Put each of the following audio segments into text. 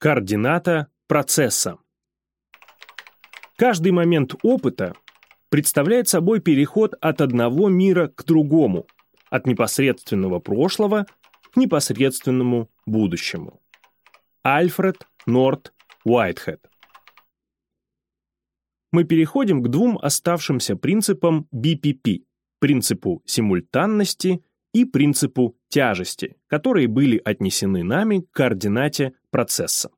Координата процесса. Каждый момент опыта представляет собой переход от одного мира к другому, от непосредственного прошлого к непосредственному будущему. Альфред Норт Уайтхед Мы переходим к двум оставшимся принципам BPP – принципу симультанности и принципу тяжести, которые были отнесены нами к координате процесса.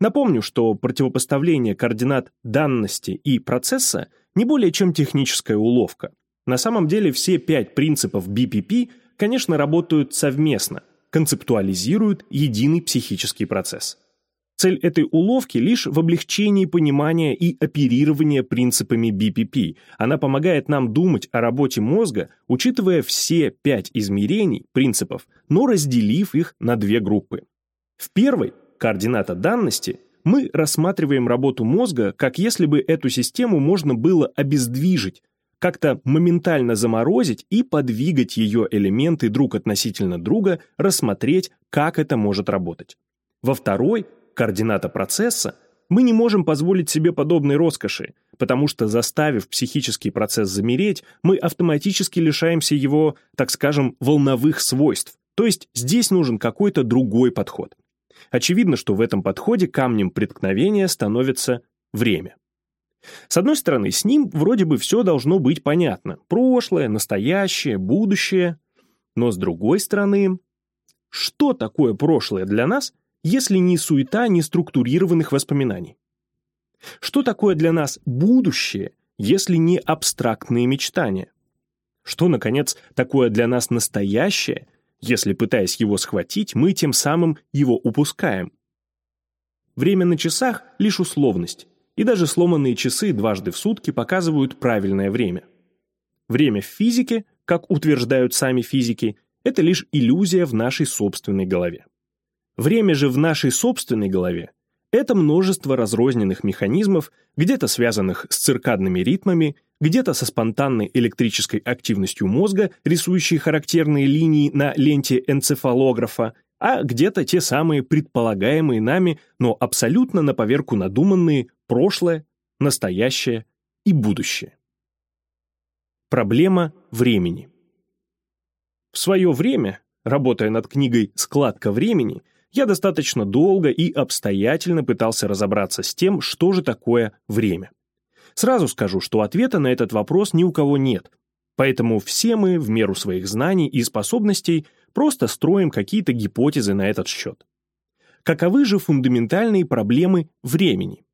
Напомню, что противопоставление координат данности и процесса не более чем техническая уловка. На самом деле все пять принципов BPP, конечно, работают совместно, концептуализируют единый психический процесс. Цель этой уловки лишь в облегчении понимания и оперирования принципами BPP. Она помогает нам думать о работе мозга, учитывая все пять измерений, принципов, но разделив их на две группы. В первой, координата данности, мы рассматриваем работу мозга, как если бы эту систему можно было обездвижить, как-то моментально заморозить и подвигать ее элементы друг относительно друга, рассмотреть, как это может работать. Во второй, координата процесса, мы не можем позволить себе подобной роскоши, потому что, заставив психический процесс замереть, мы автоматически лишаемся его, так скажем, волновых свойств, то есть здесь нужен какой-то другой подход. Очевидно, что в этом подходе камнем преткновения становится время. С одной стороны, с ним вроде бы все должно быть понятно. Прошлое, настоящее, будущее. Но с другой стороны, что такое прошлое для нас, если не суета неструктурированных воспоминаний? Что такое для нас будущее, если не абстрактные мечтания? Что, наконец, такое для нас настоящее, если, пытаясь его схватить, мы тем самым его упускаем? Время на часах – лишь условность, и даже сломанные часы дважды в сутки показывают правильное время. Время в физике, как утверждают сами физики, это лишь иллюзия в нашей собственной голове. Время же в нашей собственной голове – это множество разрозненных механизмов, где-то связанных с циркадными ритмами, где-то со спонтанной электрической активностью мозга, рисующей характерные линии на ленте энцефалографа, а где-то те самые предполагаемые нами, но абсолютно на поверку надуманные прошлое, настоящее и будущее. Проблема времени. В свое время, работая над книгой «Складка времени», я достаточно долго и обстоятельно пытался разобраться с тем, что же такое время. Сразу скажу, что ответа на этот вопрос ни у кого нет, поэтому все мы, в меру своих знаний и способностей, просто строим какие-то гипотезы на этот счет. Каковы же фундаментальные проблемы времени?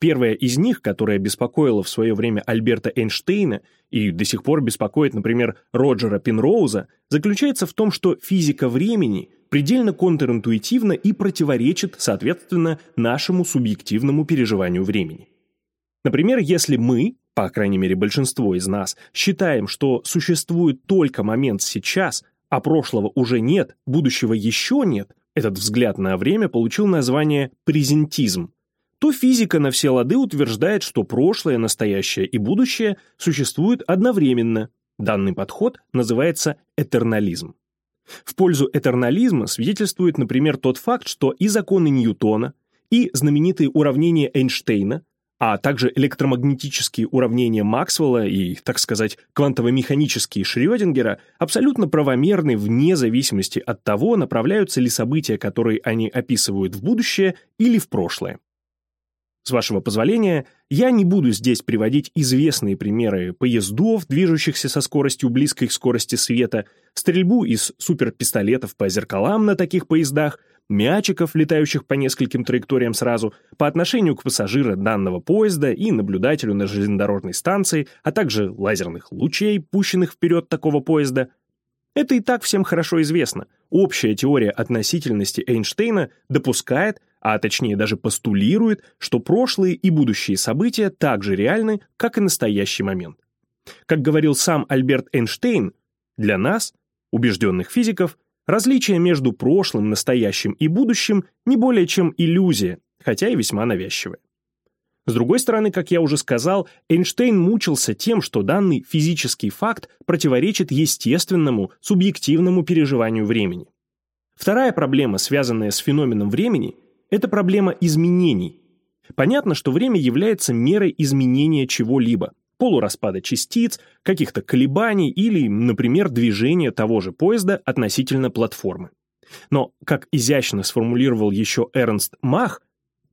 Первая из них, которая беспокоила в свое время Альберта Эйнштейна и до сих пор беспокоит, например, Роджера Пенроуза, заключается в том, что физика времени предельно контринтуитивна и противоречит, соответственно, нашему субъективному переживанию времени. Например, если мы, по крайней мере большинство из нас, считаем, что существует только момент сейчас, а прошлого уже нет, будущего еще нет, этот взгляд на время получил название презентизм, то физика на все лады утверждает, что прошлое, настоящее и будущее существуют одновременно. Данный подход называется этернализм. В пользу этернализма свидетельствует, например, тот факт, что и законы Ньютона, и знаменитые уравнения Эйнштейна, а также электромагнетические уравнения Максвелла и, так сказать, квантово-механические Шрёдингера абсолютно правомерны вне зависимости от того, направляются ли события, которые они описывают в будущее или в прошлое. С вашего позволения, я не буду здесь приводить известные примеры поездов, движущихся со скоростью близкой к скорости света, стрельбу из суперпистолетов по зеркалам на таких поездах, мячиков, летающих по нескольким траекториям сразу, по отношению к пассажиру данного поезда и наблюдателю на железнодорожной станции, а также лазерных лучей, пущенных вперед такого поезда. Это и так всем хорошо известно. Общая теория относительности Эйнштейна допускает, а точнее даже постулирует, что прошлые и будущие события так же реальны, как и настоящий момент. Как говорил сам Альберт Эйнштейн, для нас, убежденных физиков, различие между прошлым, настоящим и будущим не более чем иллюзия, хотя и весьма навязчивая. С другой стороны, как я уже сказал, Эйнштейн мучился тем, что данный физический факт противоречит естественному, субъективному переживанию времени. Вторая проблема, связанная с феноменом времени, это проблема изменений. Понятно, что время является мерой изменения чего-либо, полураспада частиц, каких-то колебаний или, например, движения того же поезда относительно платформы. Но, как изящно сформулировал еще Эрнст Мах,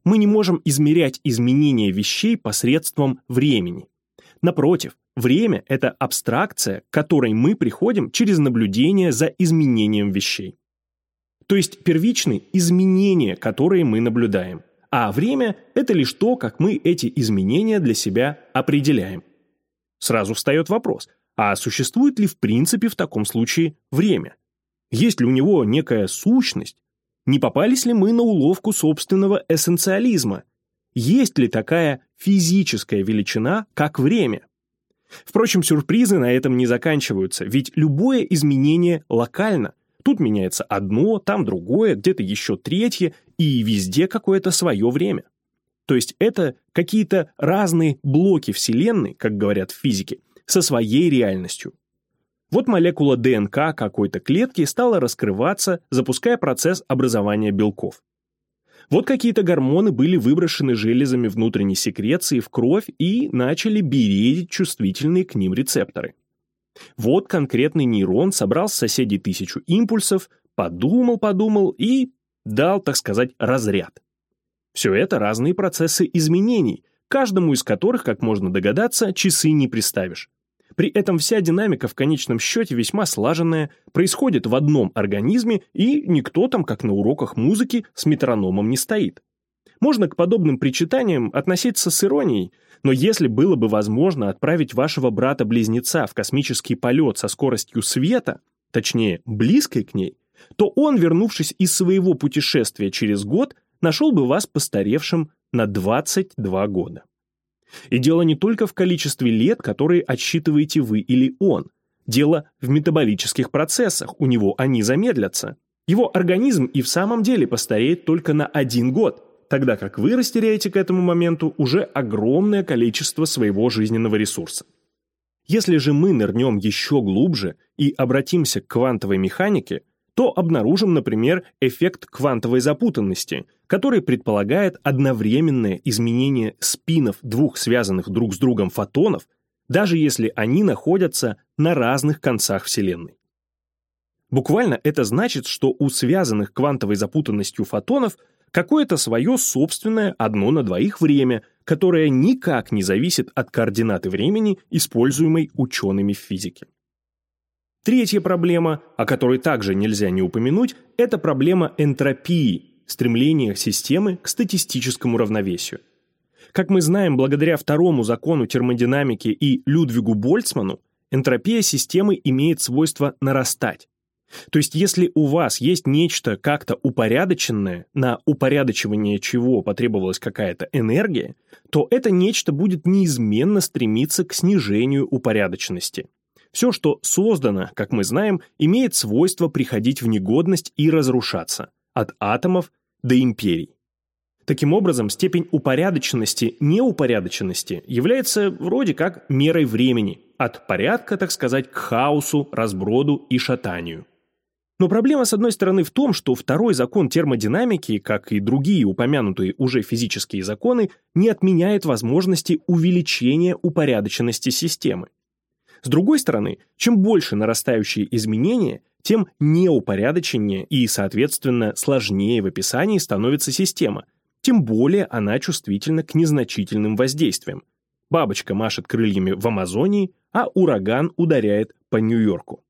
мы не можем измерять изменения вещей посредством времени. Напротив, время – это абстракция, к которой мы приходим через наблюдение за изменением вещей. То есть первичны изменения, которые мы наблюдаем, а время – это лишь то, как мы эти изменения для себя определяем. Сразу встает вопрос, а существует ли в принципе в таком случае время? Есть ли у него некая сущность? Не попались ли мы на уловку собственного эссенциализма? Есть ли такая физическая величина, как время? Впрочем, сюрпризы на этом не заканчиваются, ведь любое изменение локально. Тут меняется одно, там другое, где-то еще третье, и везде какое-то свое время. То есть это какие-то разные блоки Вселенной, как говорят в физике, со своей реальностью. Вот молекула ДНК какой-то клетки стала раскрываться, запуская процесс образования белков. Вот какие-то гормоны были выброшены железами внутренней секреции в кровь и начали бередить чувствительные к ним рецепторы. Вот конкретный нейрон собрал с соседей тысячу импульсов, подумал-подумал и дал, так сказать, разряд. Все это разные процессы изменений, каждому из которых, как можно догадаться, часы не приставишь. При этом вся динамика в конечном счете весьма слаженная, происходит в одном организме, и никто там, как на уроках музыки, с метрономом не стоит. Можно к подобным причитаниям относиться с иронией, но если было бы возможно отправить вашего брата-близнеца в космический полет со скоростью света, точнее, близкой к ней, то он, вернувшись из своего путешествия через год, нашел бы вас постаревшим на 22 года. И дело не только в количестве лет, которые отсчитываете вы или он. Дело в метаболических процессах, у него они замедлятся. Его организм и в самом деле постареет только на один год, тогда как вы растеряете к этому моменту уже огромное количество своего жизненного ресурса. Если же мы нырнем еще глубже и обратимся к квантовой механике, то обнаружим, например, эффект квантовой запутанности, который предполагает одновременное изменение спинов двух связанных друг с другом фотонов, даже если они находятся на разных концах Вселенной. Буквально это значит, что у связанных квантовой запутанностью фотонов какое-то свое собственное одно на двоих время, которое никак не зависит от координаты времени, используемой учеными в физике. Третья проблема, о которой также нельзя не упомянуть, это проблема энтропии, стремления системы к статистическому равновесию. Как мы знаем, благодаря второму закону термодинамики и Людвигу Больцману, энтропия системы имеет свойство нарастать. То есть если у вас есть нечто как-то упорядоченное, на упорядочивание чего потребовалась какая-то энергия, то это нечто будет неизменно стремиться к снижению упорядоченности. Все, что создано, как мы знаем, имеет свойство приходить в негодность и разрушаться, от атомов до империй. Таким образом, степень упорядоченности неупорядоченности является вроде как мерой времени, от порядка, так сказать, к хаосу, разброду и шатанию. Но проблема, с одной стороны, в том, что второй закон термодинамики, как и другие упомянутые уже физические законы, не отменяет возможности увеличения упорядоченности системы. С другой стороны, чем больше нарастающие изменения, тем неупорядоченнее и, соответственно, сложнее в описании становится система, тем более она чувствительна к незначительным воздействиям. Бабочка машет крыльями в Амазонии, а ураган ударяет по Нью-Йорку.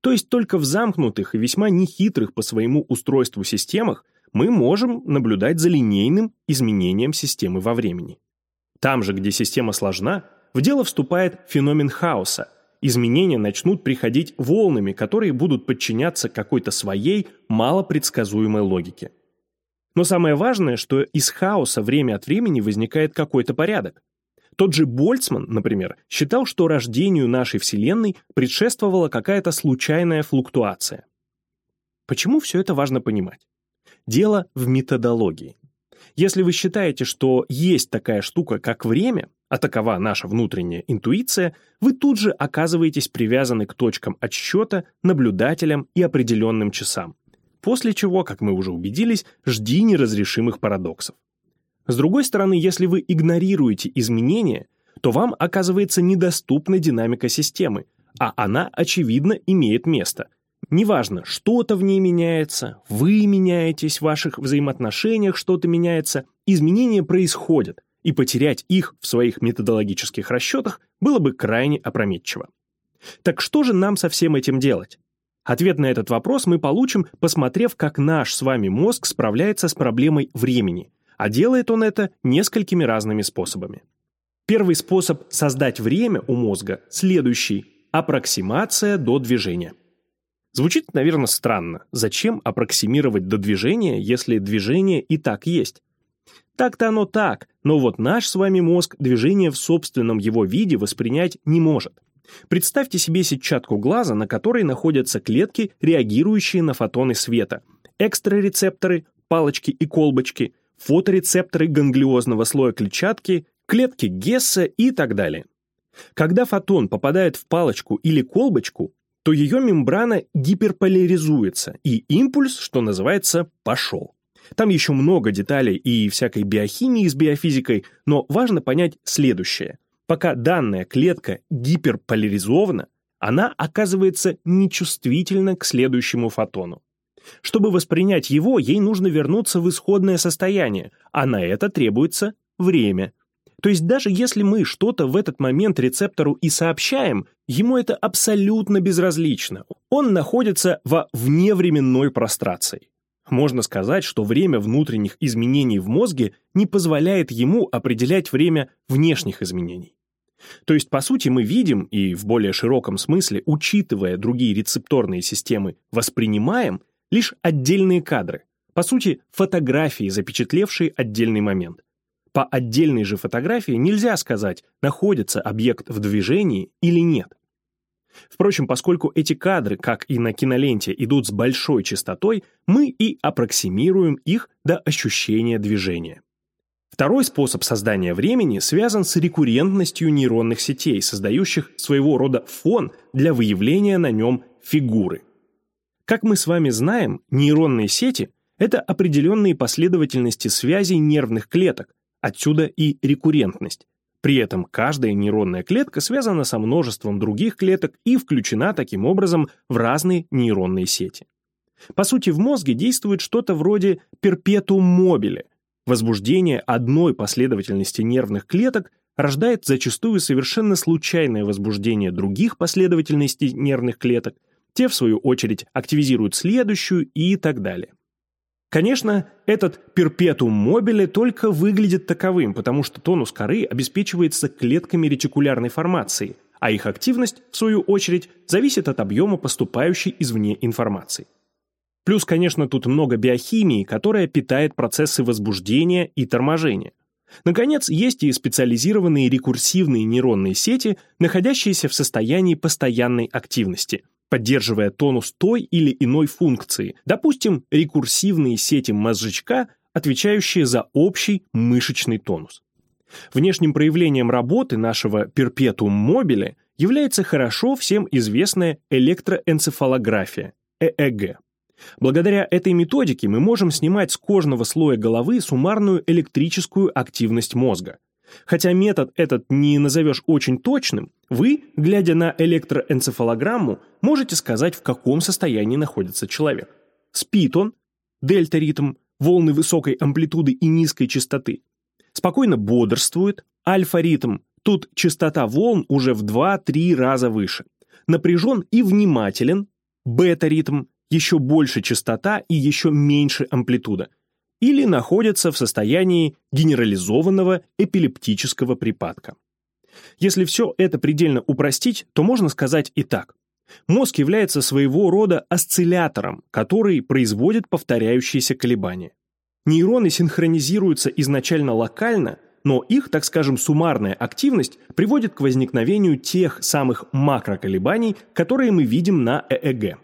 То есть только в замкнутых и весьма нехитрых по своему устройству системах мы можем наблюдать за линейным изменением системы во времени. Там же, где система сложна, в дело вступает феномен хаоса. Изменения начнут приходить волнами, которые будут подчиняться какой-то своей малопредсказуемой логике. Но самое важное, что из хаоса время от времени возникает какой-то порядок. Тот же Больцман, например, считал, что рождению нашей Вселенной предшествовала какая-то случайная флуктуация. Почему все это важно понимать? Дело в методологии. Если вы считаете, что есть такая штука, как время, а такова наша внутренняя интуиция, вы тут же оказываетесь привязаны к точкам отсчета, наблюдателям и определенным часам. после чего, как мы уже убедились, жди неразрешимых парадоксов. С другой стороны, если вы игнорируете изменения, то вам оказывается недоступна динамика системы, а она, очевидно, имеет место. Неважно, что-то в ней меняется, вы меняетесь, в ваших взаимоотношениях что-то меняется, изменения происходят, и потерять их в своих методологических расчетах было бы крайне опрометчиво. Так что же нам со всем этим делать? Ответ на этот вопрос мы получим, посмотрев, как наш с вами мозг справляется с проблемой времени, а делает он это несколькими разными способами. Первый способ создать время у мозга следующий – аппроксимация до движения. Звучит, наверное, странно. Зачем аппроксимировать до движения, если движение и так есть? Так-то оно так, но вот наш с вами мозг движение в собственном его виде воспринять не может. Представьте себе сетчатку глаза, на которой находятся клетки, реагирующие на фотоны света, экстрарецепторы, палочки и колбочки, фоторецепторы ганглиозного слоя клетчатки, клетки Гесса и так далее. Когда фотон попадает в палочку или колбочку, то ее мембрана гиперполяризуется, и импульс, что называется, пошел. Там еще много деталей и всякой биохимии с биофизикой, но важно понять следующее. Пока данная клетка гиперполяризована, она оказывается нечувствительна к следующему фотону. Чтобы воспринять его, ей нужно вернуться в исходное состояние, а на это требуется время. То есть даже если мы что-то в этот момент рецептору и сообщаем, ему это абсолютно безразлично. Он находится во вневременной прострации. Можно сказать, что время внутренних изменений в мозге не позволяет ему определять время внешних изменений. То есть, по сути, мы видим и в более широком смысле, учитывая другие рецепторные системы, воспринимаем лишь отдельные кадры, по сути, фотографии, запечатлевшие отдельный момент. По отдельной же фотографии нельзя сказать, находится объект в движении или нет. Впрочем, поскольку эти кадры, как и на киноленте, идут с большой частотой, мы и аппроксимируем их до ощущения движения. Второй способ создания времени связан с рекуррентностью нейронных сетей, создающих своего рода фон для выявления на нем фигуры. Как мы с вами знаем, нейронные сети – это определенные последовательности связей нервных клеток, отсюда и рекуррентность. При этом каждая нейронная клетка связана со множеством других клеток и включена таким образом в разные нейронные сети. По сути, в мозге действует что-то вроде перпетум мобиле. Возбуждение одной последовательности нервных клеток рождает зачастую совершенно случайное возбуждение других последовательностей нервных клеток, те, в свою очередь, активизируют следующую и так далее. Конечно, этот перпетум мобиле только выглядит таковым, потому что тонус коры обеспечивается клетками ретикулярной формации, а их активность, в свою очередь, зависит от объема поступающей извне информации. Плюс, конечно, тут много биохимии, которая питает процессы возбуждения и торможения. Наконец, есть и специализированные рекурсивные нейронные сети, находящиеся в состоянии постоянной активности – поддерживая тонус той или иной функции, допустим, рекурсивные сети мозжечка, отвечающие за общий мышечный тонус. Внешним проявлением работы нашего перпетум мобиле является хорошо всем известная электроэнцефалография, ЭЭГ. Благодаря этой методике мы можем снимать с кожного слоя головы суммарную электрическую активность мозга. Хотя метод этот не назовешь очень точным, вы, глядя на электроэнцефалограмму, можете сказать, в каком состоянии находится человек. Спит он, дельта-ритм, волны высокой амплитуды и низкой частоты. Спокойно бодрствует, альфа-ритм, тут частота волн уже в 2-3 раза выше. Напряжен и внимателен, бета-ритм, еще больше частота и еще меньше амплитуда или находятся в состоянии генерализованного эпилептического припадка. Если все это предельно упростить, то можно сказать и так. Мозг является своего рода осциллятором, который производит повторяющиеся колебания. Нейроны синхронизируются изначально локально, но их, так скажем, суммарная активность приводит к возникновению тех самых макроколебаний, которые мы видим на ЭЭГ.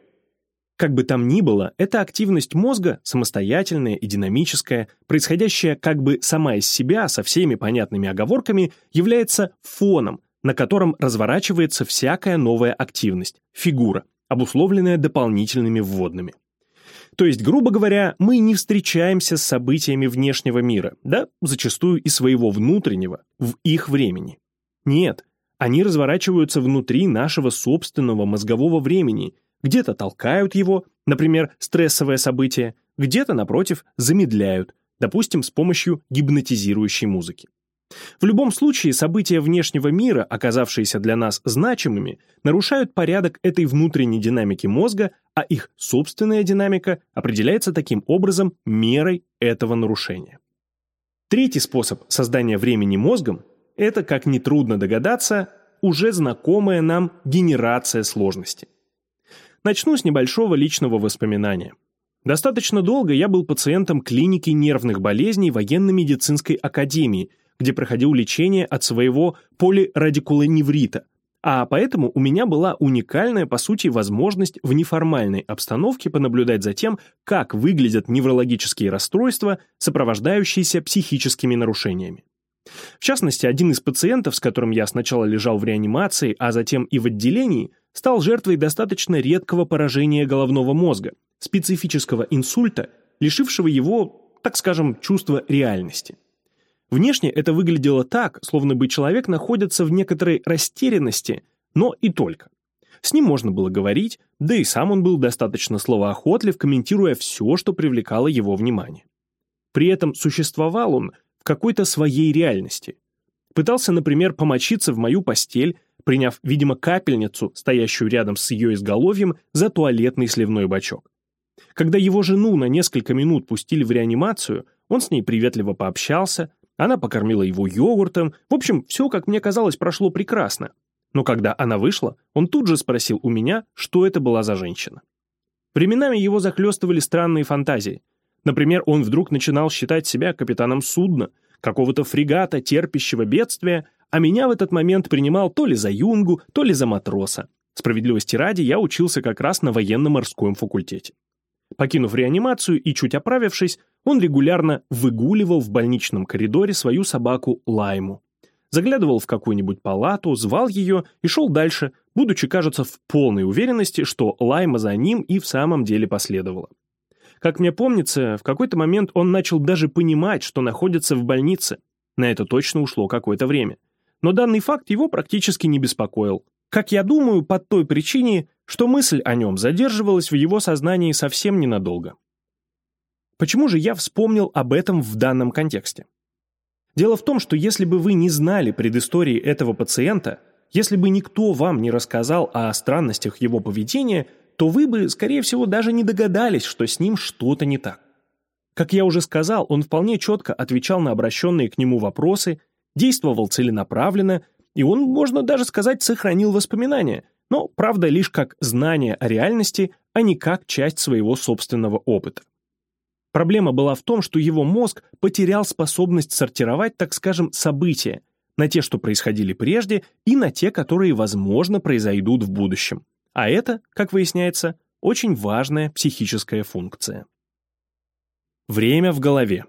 Как бы там ни было, эта активность мозга, самостоятельная и динамическая, происходящая как бы сама из себя, со всеми понятными оговорками, является фоном, на котором разворачивается всякая новая активность, фигура, обусловленная дополнительными вводными. То есть, грубо говоря, мы не встречаемся с событиями внешнего мира, да, зачастую и своего внутреннего, в их времени. Нет, они разворачиваются внутри нашего собственного мозгового времени, где-то толкают его, например, стрессовое событие, где-то, напротив, замедляют, допустим, с помощью гипнотизирующей музыки. В любом случае, события внешнего мира, оказавшиеся для нас значимыми, нарушают порядок этой внутренней динамики мозга, а их собственная динамика определяется таким образом мерой этого нарушения. Третий способ создания времени мозгом – это, как нетрудно догадаться, уже знакомая нам генерация сложности. Начну с небольшого личного воспоминания. Достаточно долго я был пациентом клиники нервных болезней военно-медицинской академии – где проходил лечение от своего полирадикулоневрита, а поэтому у меня была уникальная, по сути, возможность в неформальной обстановке понаблюдать за тем, как выглядят неврологические расстройства, сопровождающиеся психическими нарушениями. В частности, один из пациентов, с которым я сначала лежал в реанимации, а затем и в отделении, стал жертвой достаточно редкого поражения головного мозга, специфического инсульта, лишившего его, так скажем, чувства реальности. Внешне это выглядело так, словно бы человек находится в некоторой растерянности, но и только. С ним можно было говорить, да и сам он был достаточно словоохотлив, комментируя все, что привлекало его внимание. При этом существовал он в какой-то своей реальности. Пытался, например, помочиться в мою постель, приняв, видимо, капельницу, стоящую рядом с ее изголовьем, за туалетный сливной бачок. Когда его жену на несколько минут пустили в реанимацию, он с ней приветливо пообщался, она покормила его йогуртом. В общем, все, как мне казалось, прошло прекрасно. Но когда она вышла, он тут же спросил у меня, что это была за женщина. Временами его захлестывали странные фантазии. Например, он вдруг начинал считать себя капитаном судна, какого-то фрегата, терпящего бедствия, а меня в этот момент принимал то ли за юнгу, то ли за матроса. Справедливости ради, я учился как раз на военно-морском факультете. Покинув реанимацию и чуть оправившись, он регулярно выгуливал в больничном коридоре свою собаку Лайму. Заглядывал в какую-нибудь палату, звал ее и шел дальше, будучи, кажется, в полной уверенности, что Лайма за ним и в самом деле последовала. Как мне помнится, в какой-то момент он начал даже понимать, что находится в больнице. На это точно ушло какое-то время. Но данный факт его практически не беспокоил. Как я думаю, по той причине, что мысль о нем задерживалась в его сознании совсем ненадолго. Почему же я вспомнил об этом в данном контексте? Дело в том, что если бы вы не знали предыстории этого пациента, если бы никто вам не рассказал о странностях его поведения, то вы бы, скорее всего, даже не догадались, что с ним что-то не так. Как я уже сказал, он вполне четко отвечал на обращенные к нему вопросы, действовал целенаправленно, и он, можно даже сказать, сохранил воспоминания, но, правда, лишь как знание о реальности, а не как часть своего собственного опыта. Проблема была в том, что его мозг потерял способность сортировать, так скажем, события на те, что происходили прежде, и на те, которые, возможно, произойдут в будущем. А это, как выясняется, очень важная психическая функция. Время в голове.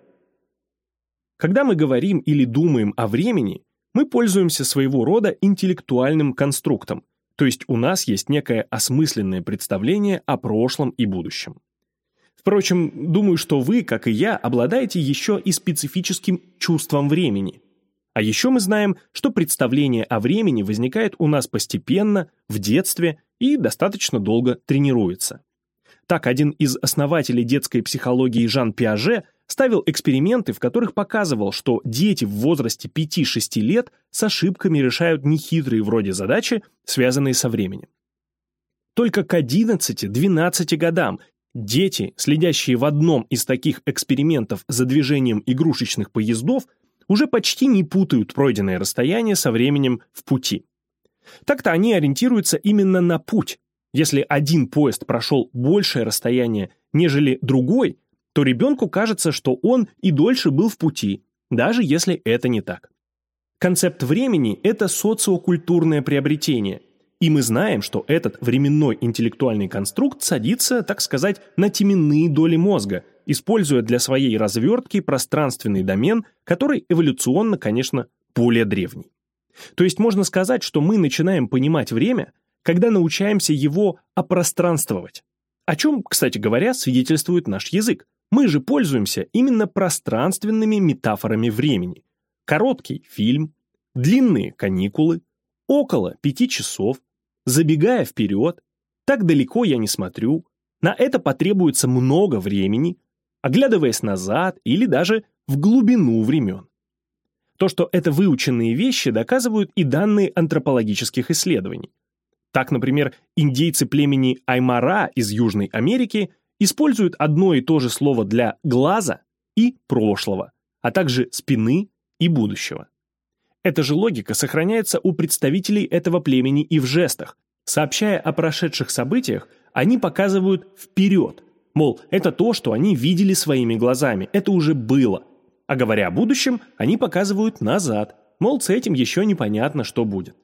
Когда мы говорим или думаем о времени, мы пользуемся своего рода интеллектуальным конструктом, то есть у нас есть некое осмысленное представление о прошлом и будущем. Впрочем, думаю, что вы, как и я, обладаете еще и специфическим чувством времени. А еще мы знаем, что представление о времени возникает у нас постепенно, в детстве и достаточно долго тренируется. Так, один из основателей детской психологии Жан Пиаже ставил эксперименты, в которых показывал, что дети в возрасте 5-6 лет с ошибками решают нехитрые вроде задачи, связанные со временем. Только к 11-12 годам дети, следящие в одном из таких экспериментов за движением игрушечных поездов, уже почти не путают пройденное расстояние со временем в пути. Так-то они ориентируются именно на путь. Если один поезд прошел большее расстояние, нежели другой, то ребенку кажется, что он и дольше был в пути, даже если это не так. Концепт времени – это социокультурное приобретение, и мы знаем, что этот временной интеллектуальный конструкт садится, так сказать, на теменные доли мозга, используя для своей развертки пространственный домен, который эволюционно, конечно, более древний. То есть можно сказать, что мы начинаем понимать время, когда научаемся его опространствовать. О чем, кстати говоря, свидетельствует наш язык. Мы же пользуемся именно пространственными метафорами времени. Короткий фильм, длинные каникулы, около пяти часов, забегая вперед, так далеко я не смотрю, на это потребуется много времени, оглядываясь назад или даже в глубину времен. То, что это выученные вещи, доказывают и данные антропологических исследований. Так, например, индейцы племени Аймара из Южной Америки используют одно и то же слово для глаза и прошлого, а также спины и будущего. Эта же логика сохраняется у представителей этого племени и в жестах. Сообщая о прошедших событиях, они показывают вперед, мол, это то, что они видели своими глазами, это уже было – а говоря о будущем, они показывают назад, мол, с этим еще непонятно, что будет.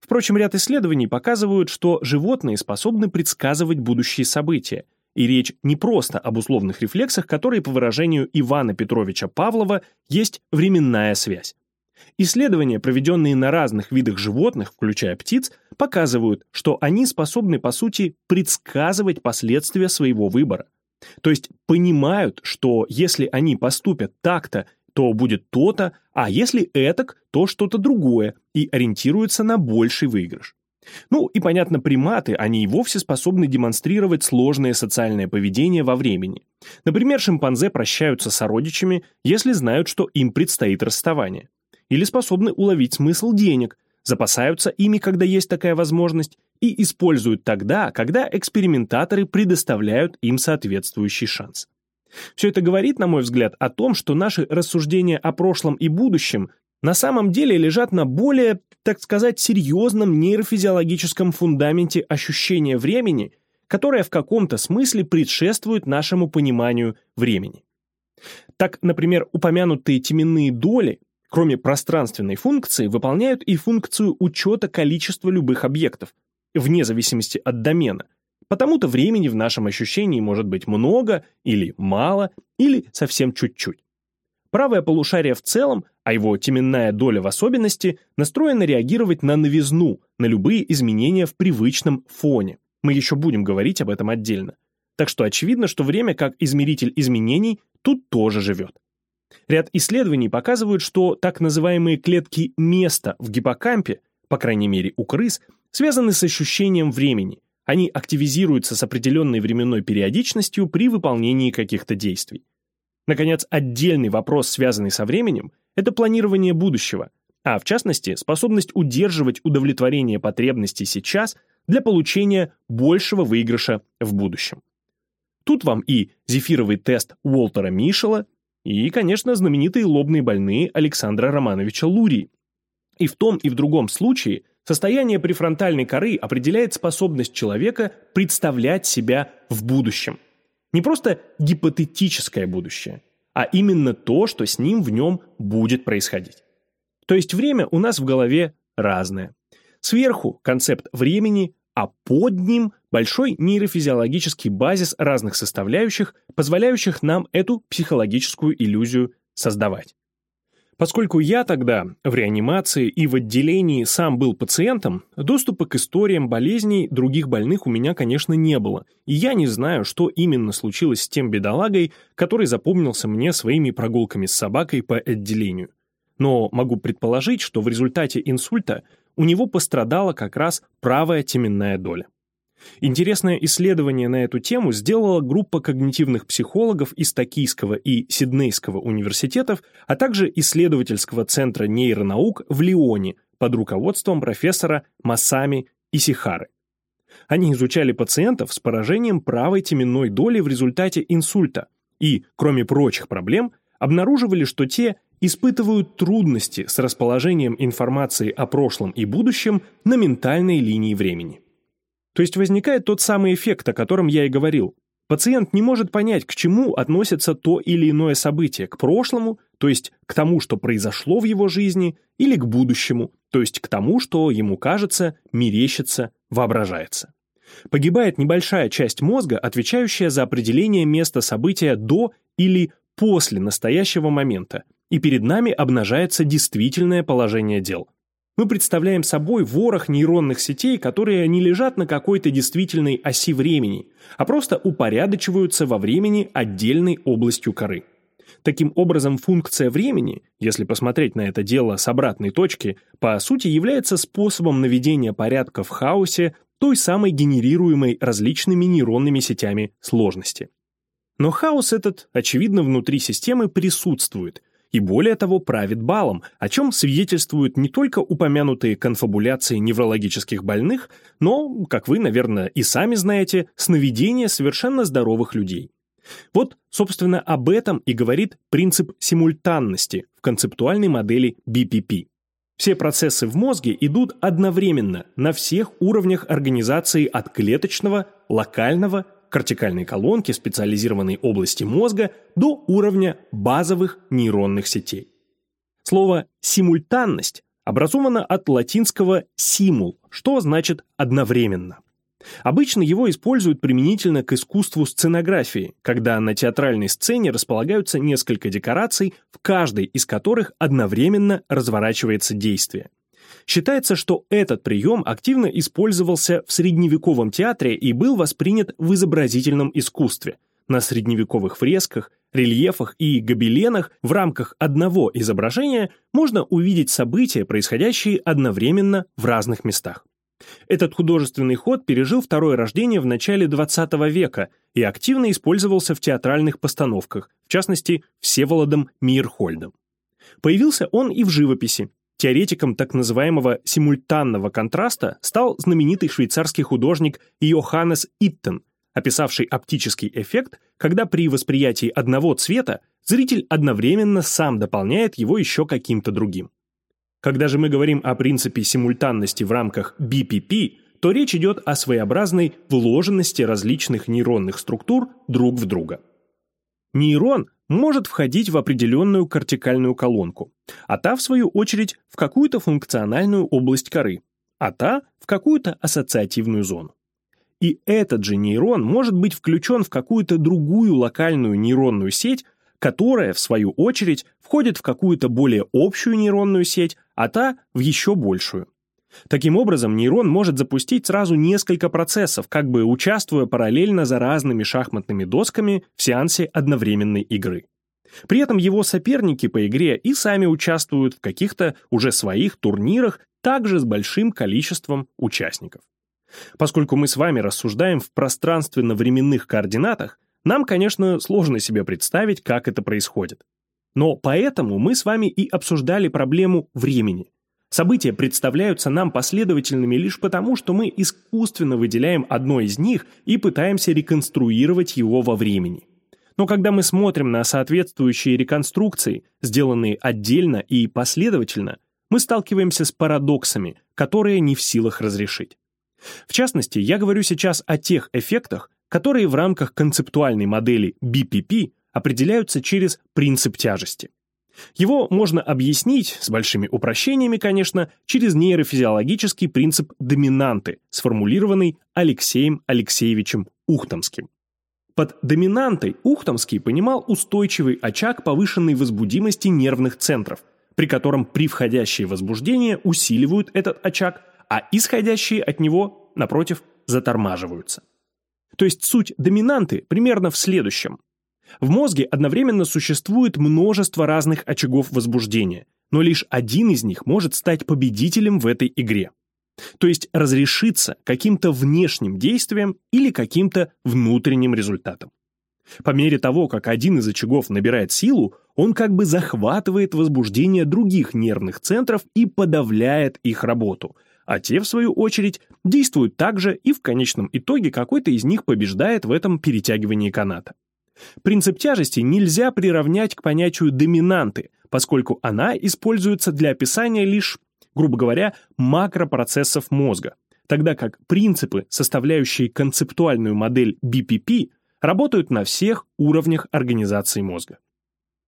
Впрочем, ряд исследований показывают, что животные способны предсказывать будущие события, и речь не просто об условных рефлексах, которые, по выражению Ивана Петровича Павлова, есть временная связь. Исследования, проведенные на разных видах животных, включая птиц, показывают, что они способны, по сути, предсказывать последствия своего выбора. То есть понимают, что если они поступят так-то, то будет то-то, а если этак, то что-то другое, и ориентируются на больший выигрыш. Ну и, понятно, приматы, они и вовсе способны демонстрировать сложное социальное поведение во времени. Например, шимпанзе прощаются с сородичами, если знают, что им предстоит расставание. Или способны уловить смысл денег, запасаются ими, когда есть такая возможность, и используют тогда, когда экспериментаторы предоставляют им соответствующий шанс. Все это говорит, на мой взгляд, о том, что наши рассуждения о прошлом и будущем на самом деле лежат на более, так сказать, серьезном нейрофизиологическом фундаменте ощущения времени, которое в каком-то смысле предшествует нашему пониманию времени. Так, например, упомянутые теменные доли кроме пространственной функции, выполняют и функцию учета количества любых объектов, вне зависимости от домена. Потому-то времени в нашем ощущении может быть много или мало, или совсем чуть-чуть. Правое полушарие в целом, а его теменная доля в особенности, настроено реагировать на новизну, на любые изменения в привычном фоне. Мы еще будем говорить об этом отдельно. Так что очевидно, что время как измеритель изменений тут тоже живет. Ряд исследований показывают, что так называемые клетки места в гиппокампе, по крайней мере у крыс, связаны с ощущением времени. Они активизируются с определенной временной периодичностью при выполнении каких-то действий. Наконец, отдельный вопрос, связанный со временем, это планирование будущего, а в частности, способность удерживать удовлетворение потребностей сейчас для получения большего выигрыша в будущем. Тут вам и зефировый тест Уолтера Мишела, и, конечно, знаменитые лобные больные Александра Романовича Лурии. И в том и в другом случае состояние префронтальной коры определяет способность человека представлять себя в будущем. Не просто гипотетическое будущее, а именно то, что с ним в нем будет происходить. То есть время у нас в голове разное. Сверху концепт времени, а под ним большой нейрофизиологический базис разных составляющих, позволяющих нам эту психологическую иллюзию создавать. Поскольку я тогда в реанимации и в отделении сам был пациентом, доступа к историям болезней других больных у меня, конечно, не было, и я не знаю, что именно случилось с тем бедолагой, который запомнился мне своими прогулками с собакой по отделению. Но могу предположить, что в результате инсульта у него пострадала как раз правая теменная доля. Интересное исследование на эту тему сделала группа когнитивных психологов из Токийского и Сиднейского университетов, а также исследовательского центра нейронаук в Лионе под руководством профессора Масами Исихары. Они изучали пациентов с поражением правой теменной доли в результате инсульта и, кроме прочих проблем, обнаруживали, что те испытывают трудности с расположением информации о прошлом и будущем на ментальной линии времени. То есть возникает тот самый эффект, о котором я и говорил. Пациент не может понять, к чему относится то или иное событие, к прошлому, то есть к тому, что произошло в его жизни, или к будущему, то есть к тому, что ему кажется, мерещится, воображается. Погибает небольшая часть мозга, отвечающая за определение места события до или после настоящего момента, и перед нами обнажается действительное положение дел. Мы представляем собой ворох нейронных сетей, которые не лежат на какой-то действительной оси времени, а просто упорядочиваются во времени отдельной областью коры. Таким образом, функция времени, если посмотреть на это дело с обратной точки, по сути является способом наведения порядка в хаосе той самой генерируемой различными нейронными сетями сложности. Но хаос этот, очевидно, внутри системы присутствует, и более того правит балом, о чем свидетельствуют не только упомянутые конфабуляции неврологических больных, но, как вы, наверное, и сами знаете, сновидения совершенно здоровых людей. Вот, собственно, об этом и говорит принцип симультанности в концептуальной модели BPP. Все процессы в мозге идут одновременно на всех уровнях организации от клеточного, локального кортикальной колонки специализированной области мозга до уровня базовых нейронных сетей. Слово «симультанность» образовано от латинского «simul», что значит «одновременно». Обычно его используют применительно к искусству сценографии, когда на театральной сцене располагаются несколько декораций, в каждой из которых одновременно разворачивается действие. Считается, что этот прием активно использовался в средневековом театре и был воспринят в изобразительном искусстве. На средневековых фресках, рельефах и гобеленах в рамках одного изображения можно увидеть события, происходящие одновременно в разных местах. Этот художественный ход пережил второе рождение в начале XX века и активно использовался в театральных постановках, в частности, Всеволодом Мирхольдом. Появился он и в живописи. Теоретиком так называемого симультанного контраста стал знаменитый швейцарский художник Йоханнес Иттен, описавший оптический эффект, когда при восприятии одного цвета зритель одновременно сам дополняет его еще каким-то другим. Когда же мы говорим о принципе симультанности в рамках BPP, то речь идет о своеобразной вложенности различных нейронных структур друг в друга. Нейрон может входить в определенную кортикальную колонку, а та, в свою очередь, в какую-то функциональную область коры, а та – в какую-то ассоциативную зону. И этот же нейрон может быть включен в какую-то другую локальную нейронную сеть, которая, в свою очередь, входит в какую-то более общую нейронную сеть, а та – в еще большую. Таким образом, нейрон может запустить сразу несколько процессов, как бы участвуя параллельно за разными шахматными досками в сеансе одновременной игры. При этом его соперники по игре и сами участвуют в каких-то уже своих турнирах, также с большим количеством участников. Поскольку мы с вами рассуждаем в пространственно-временных координатах, нам, конечно, сложно себе представить, как это происходит. Но поэтому мы с вами и обсуждали проблему времени – События представляются нам последовательными лишь потому, что мы искусственно выделяем одно из них и пытаемся реконструировать его во времени. Но когда мы смотрим на соответствующие реконструкции, сделанные отдельно и последовательно, мы сталкиваемся с парадоксами, которые не в силах разрешить. В частности, я говорю сейчас о тех эффектах, которые в рамках концептуальной модели BPP определяются через принцип тяжести. Его можно объяснить, с большими упрощениями, конечно, через нейрофизиологический принцип доминанты, сформулированный Алексеем Алексеевичем Ухтомским. Под доминантой Ухтомский понимал устойчивый очаг повышенной возбудимости нервных центров, при котором при входящие возбуждения усиливают этот очаг, а исходящие от него, напротив, затормаживаются. То есть суть доминанты примерно в следующем. В мозге одновременно существует множество разных очагов возбуждения, но лишь один из них может стать победителем в этой игре. То есть разрешиться каким-то внешним действием или каким-то внутренним результатом. По мере того, как один из очагов набирает силу, он как бы захватывает возбуждение других нервных центров и подавляет их работу, а те, в свою очередь, действуют так же и в конечном итоге какой-то из них побеждает в этом перетягивании каната. Принцип тяжести нельзя приравнять к понятию доминанты, поскольку она используется для описания лишь, грубо говоря, макропроцессов мозга, тогда как принципы, составляющие концептуальную модель BPP, работают на всех уровнях организации мозга.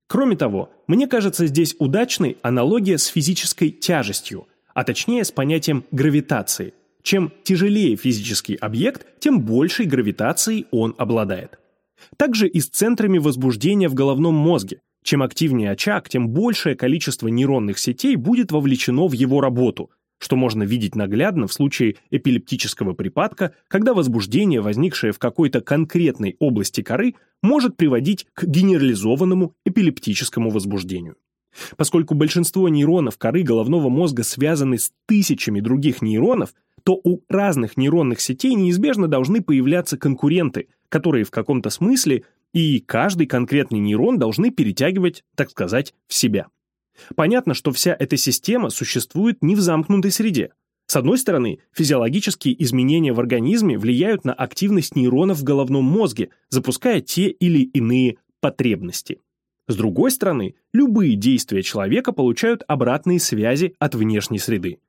Кроме того, мне кажется здесь удачной аналогия с физической тяжестью, а точнее с понятием гравитации. Чем тяжелее физический объект, тем большей гравитацией он обладает. Также и с центрами возбуждения в головном мозге. Чем активнее очаг, тем большее количество нейронных сетей будет вовлечено в его работу, что можно видеть наглядно в случае эпилептического припадка, когда возбуждение, возникшее в какой-то конкретной области коры, может приводить к генерализованному эпилептическому возбуждению. Поскольку большинство нейронов коры головного мозга связаны с тысячами других нейронов, то у разных нейронных сетей неизбежно должны появляться конкуренты, которые в каком-то смысле и каждый конкретный нейрон должны перетягивать, так сказать, в себя. Понятно, что вся эта система существует не в замкнутой среде. С одной стороны, физиологические изменения в организме влияют на активность нейронов в головном мозге, запуская те или иные потребности. С другой стороны, любые действия человека получают обратные связи от внешней среды.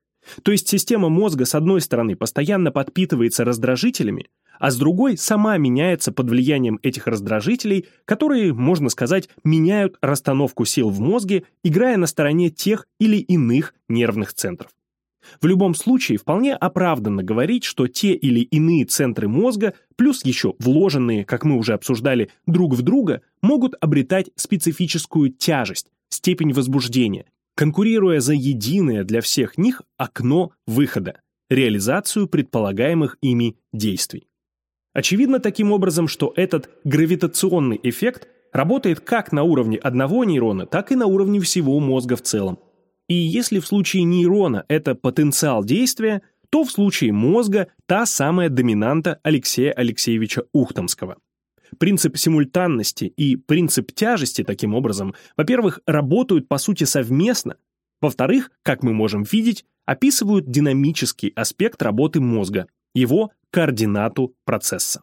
То есть система мозга с одной стороны постоянно подпитывается раздражителями, а с другой сама меняется под влиянием этих раздражителей, которые, можно сказать, меняют расстановку сил в мозге, играя на стороне тех или иных нервных центров. В любом случае, вполне оправданно говорить, что те или иные центры мозга, плюс еще вложенные, как мы уже обсуждали, друг в друга, могут обретать специфическую тяжесть, степень возбуждения, конкурируя за единое для всех них окно выхода, реализацию предполагаемых ими действий. Очевидно таким образом, что этот гравитационный эффект работает как на уровне одного нейрона, так и на уровне всего мозга в целом. И если в случае нейрона это потенциал действия, то в случае мозга та самая доминанта Алексея Алексеевича Ухтомского. Принцип симультанности и принцип тяжести таким образом, во-первых, работают по сути совместно, во-вторых, как мы можем видеть, описывают динамический аспект работы мозга, его координату процесса.